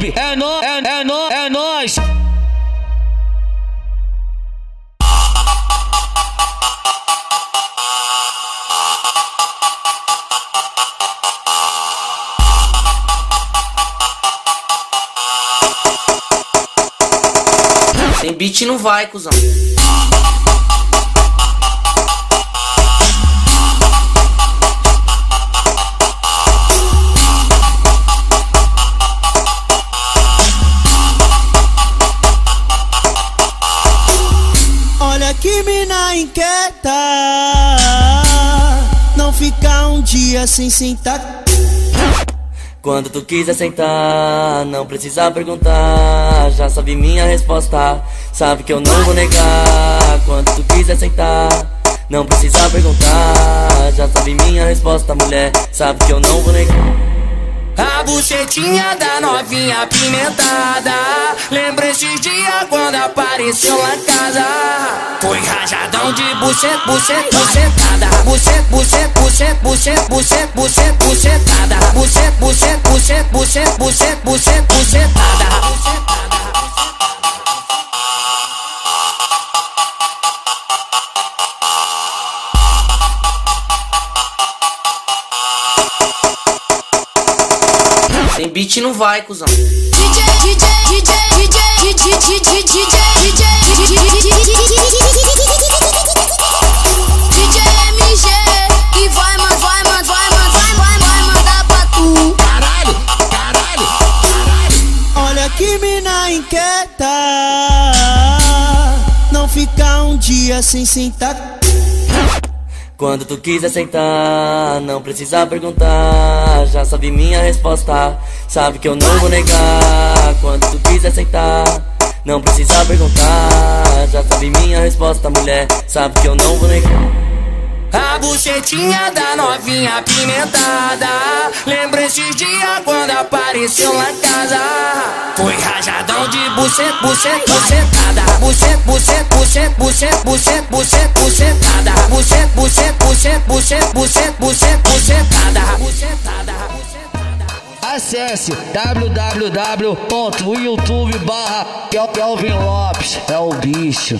É nó, é, é nó, é nós. Sem beat não vai, cuzão. Inquieta Não ficar um dia sem sentar Quando tu quiser sentar, não precisa perguntar. Já sabe minha resposta, sabe que eu não vou negar. Quando tu quiser sentar, não precisa perguntar. Já sabe minha resposta, mulher, sabe que eu não vou negar. Bucetinha da novinha apimentada Lembra esses dias quando apareceu em casa? Foi rajadão de bucet, bucet, bucetada. Bucet, bucet, bucet, bucet, bucet, bucet, bucetada. Bucet, bucet, bucet, bucet, bucet, bucet, tu. Caralho, caralho, caralho. Olha que mina inquieta Não ficar um dia sem sentar Quando tu quiser sentar, não precisa perguntar. Já sabe minha resposta, sabe que eu não vou negar. Quando tu quiser sentar, não precisa perguntar. Já sabe minha resposta, mulher, sabe que eu não vou negar. A bucetinha da novinha apimentada Lembra esses dias quando apareceu em casa Foi rajadão de bucet, bucet, bucetada Bucet, bucet, bucet, bucet, bucet, bucet, bucetada Bucet, bucet, bucet, bucet, bucet, bucet, bucetada Bucetada, Acesse www.youtube barra Kelvin Lopes. É o bicho.